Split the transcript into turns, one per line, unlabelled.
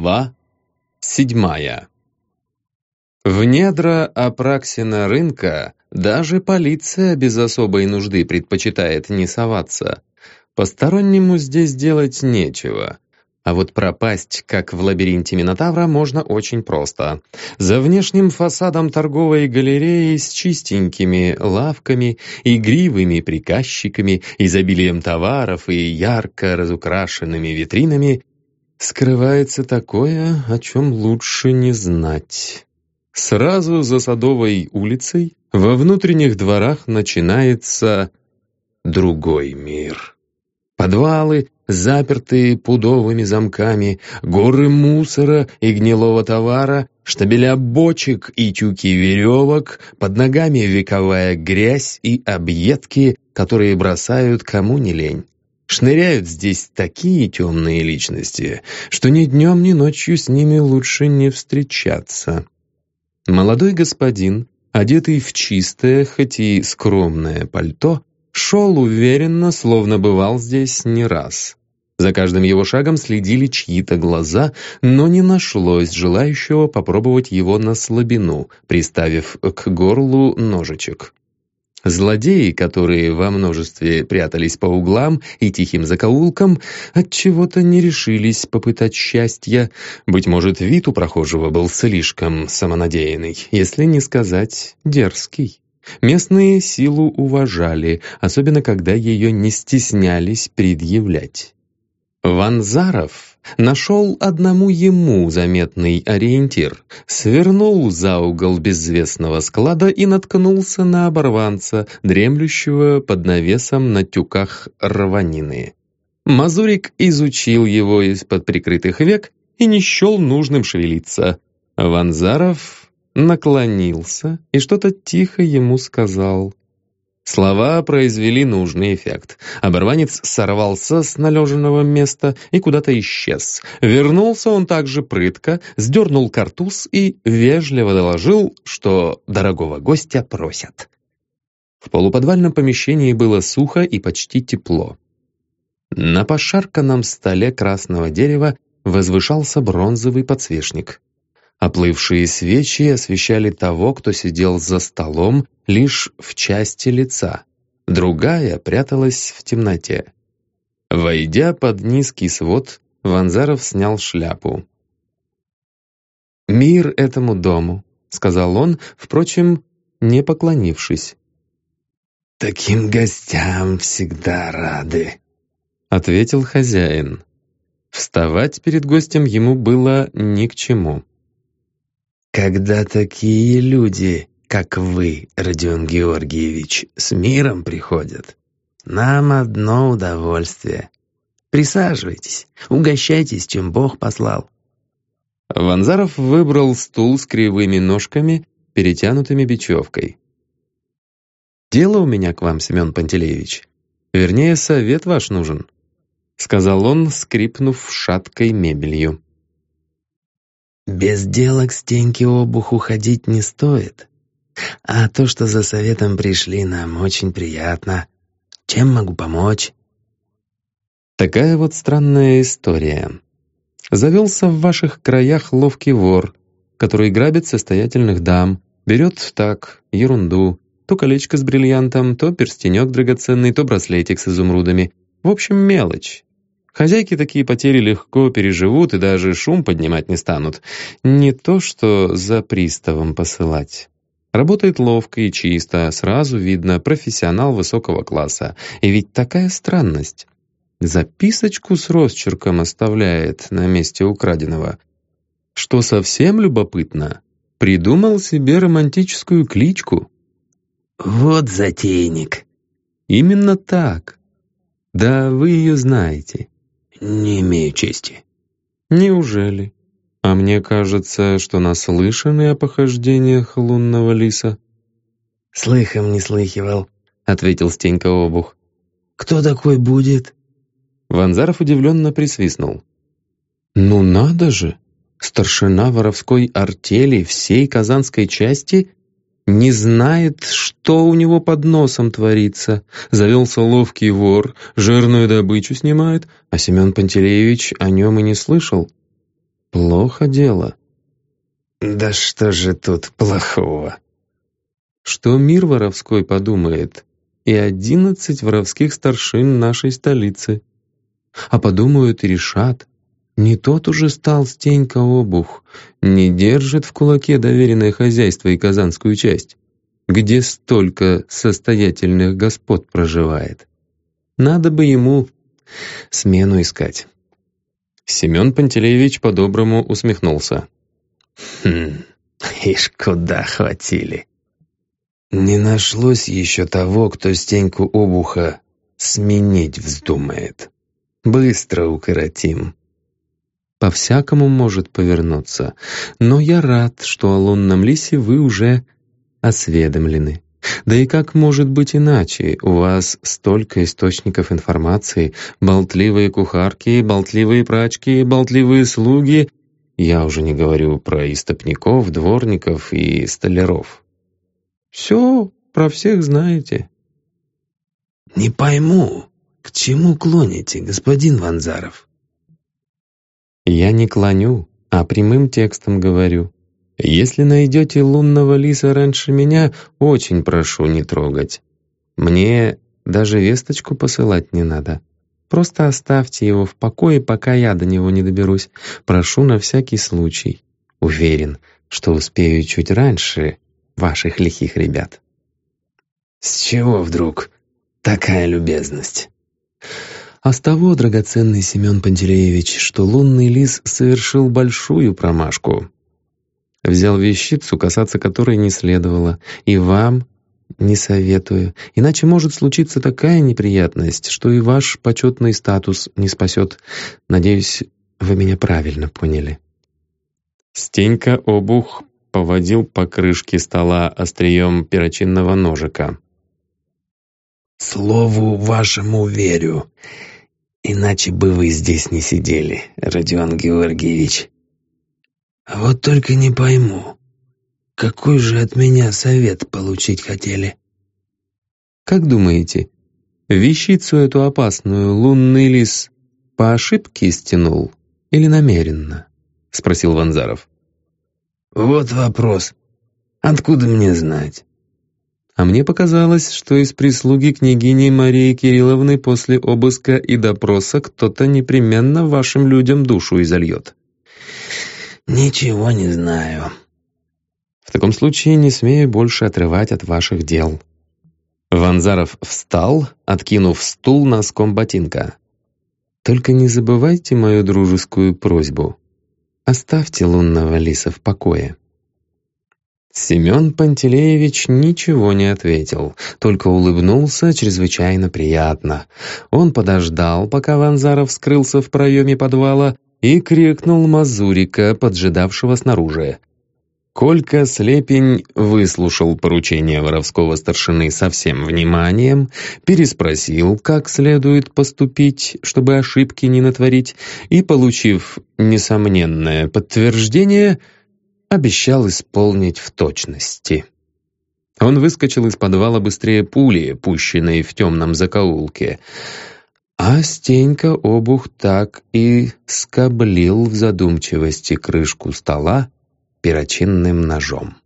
Глава седьмая В недра Апраксина рынка даже полиция без особой нужды предпочитает не соваться. Постороннему здесь делать нечего. А вот пропасть, как в лабиринте Минотавра, можно очень просто. За внешним фасадом торговой галереи с чистенькими лавками, игривыми приказчиками, изобилием товаров и ярко разукрашенными витринами скрывается такое, о чем лучше не знать. Сразу за Садовой улицей во внутренних дворах начинается другой мир. Подвалы, запертые пудовыми замками, горы мусора и гнилого товара, штабеля бочек и тюки веревок, под ногами вековая грязь и объедки, которые бросают кому не лень. Шныряют здесь такие темные личности, что ни днем, ни ночью с ними лучше не встречаться. Молодой господин, одетый в чистое, хоть и скромное пальто, шел уверенно, словно бывал здесь не раз. За каждым его шагом следили чьи-то глаза, но не нашлось желающего попробовать его на слабину, приставив к горлу ножичек. Злодеи, которые во множестве прятались по углам и тихим закоулкам, от чего то не решились попытать счастья. Быть может, вид у прохожего был слишком самонадеянный, если не сказать дерзкий. Местные силу уважали, особенно когда ее не стеснялись предъявлять. Ванзаров нашел одному ему заметный ориентир, свернул за угол безвестного склада и наткнулся на оборванца, дремлющего под навесом на тюках рванины. Мазурик изучил его из-под прикрытых век и не счел нужным шевелиться. Ванзаров наклонился и что-то тихо ему сказал. Слова произвели нужный эффект. Оборванец сорвался с належенного места и куда-то исчез. Вернулся он также прытко, сдернул картуз и вежливо доложил, что дорогого гостя просят. В полуподвальном помещении было сухо и почти тепло. На пошарканном столе красного дерева возвышался бронзовый подсвечник. Оплывшие свечи освещали того, кто сидел за столом лишь в части лица. Другая пряталась в темноте. Войдя под низкий свод, Ванзаров снял шляпу. «Мир этому дому», — сказал он, впрочем, не поклонившись.
«Таким гостям всегда рады», —
ответил хозяин. Вставать перед гостем ему было ни к чему.
Когда такие люди, как вы, Родион Георгиевич, с миром приходят, нам одно удовольствие. Присаживайтесь, угощайтесь, чем Бог послал.
Ванзаров выбрал стул с кривыми ножками, перетянутыми бечевкой. «Дело у меня к вам, Семен Пантелеевич. Вернее, совет ваш нужен», — сказал он, скрипнув шаткой мебелью.
Без дела к Стеньке обуху ходить не стоит. А то, что за советом пришли, нам очень приятно. Чем могу помочь?»
Такая вот странная история. Завелся в ваших краях ловкий вор, который грабит состоятельных дам, берет так, ерунду, то колечко с бриллиантом, то перстенек драгоценный, то браслетик с изумрудами. В общем, мелочь. Хозяйки такие потери легко переживут и даже шум поднимать не станут. Не то, что за приставом посылать. Работает ловко и чисто, сразу видно профессионал высокого класса. И ведь такая странность. Записочку с росчерком оставляет на месте украденного. Что совсем любопытно, придумал себе романтическую кличку.
«Вот затейник».
Именно так. Да вы ее знаете.
«Не имею чести».
«Неужели? А мне кажется, что наслышаны о похождениях лунного лиса».
«Слыхом не слыхивал», —
ответил Стенька Обух.
«Кто такой будет?»
Ванзаров удивленно присвистнул. «Ну надо же! Старшина воровской артели всей казанской части не знает, что у него под носом творится. Завелся ловкий вор, жирную добычу снимает, а Семен Пантелеевич о нем и не слышал. Плохо дело.
Да что же тут плохого?
Что мир воровской подумает, и одиннадцать воровских старшин нашей столицы. А подумают и решат, не тот уже стал Стенька Обух, не держит в кулаке доверенное хозяйство и казанскую часть, где столько состоятельных господ проживает. Надо бы ему смену искать. Семен Пантелеевич по-доброму усмехнулся.
«Хм, ишь, куда хватили. Не нашлось еще того, кто Стеньку Обуха сменить вздумает. Быстро укоротим».
По-всякому может повернуться, но я рад, что о лунном лисе вы уже осведомлены. Да и как может быть иначе? У вас столько источников информации, болтливые кухарки, болтливые прачки, болтливые слуги. Я уже не говорю про истопников, дворников и столяров. Все про всех знаете.
«Не пойму, к чему клоните, господин Ванзаров?»
«Я не клоню, а прямым текстом говорю. Если найдете лунного лиса раньше меня, очень прошу не трогать. Мне даже весточку посылать не надо. Просто оставьте его в покое, пока я до него не доберусь. Прошу на всякий случай. Уверен, что успею чуть раньше ваших лихих ребят».
«С чего вдруг такая любезность?»
А с того, драгоценный Семен Пантелеевич, что лунный лис совершил большую промашку. Взял вещицу, касаться которой не следовало, и вам не советую, иначе может случиться такая неприятность, что и ваш почетный статус не спасет. Надеюсь, вы меня правильно поняли». Стенька Обух поводил по крышке стола острием перочинного ножика.
«Слову вашему верю, иначе бы вы здесь не сидели, Родион Георгиевич. Вот только не пойму, какой же от меня совет получить хотели?
Как думаете, вещицу эту опасную лунный лис по ошибке стянул или намеренно? Спросил Ванзаров.
Вот вопрос. Откуда мне знать?
А мне показалось, что из прислуги княгини Марии Кирилловны после обыска и допроса кто-то непременно вашим людям душу изольет.
«Ничего не знаю».
«В таком случае не смею больше отрывать от ваших дел». Ванзаров встал, откинув стул носком ботинка. «Только не забывайте мою дружескую просьбу. Оставьте лунного лиса в покое». Семен Пантелеевич ничего не ответил, только улыбнулся чрезвычайно приятно. Он подождал, пока Ванзаров скрылся в проеме подвала, и крикнул Мазурика, поджидавшего снаружи. Колька Слепень выслушал поручение воровского старшины со всем вниманием, переспросил, как следует поступить, чтобы ошибки не натворить, и, получив несомненное подтверждение, обещал исполнить в точности. Он выскочил из подвала быстрее пули, пущенной в темном закоулке. А Стенька обух так и скоблил в задумчивости крышку стола перочинным ножом.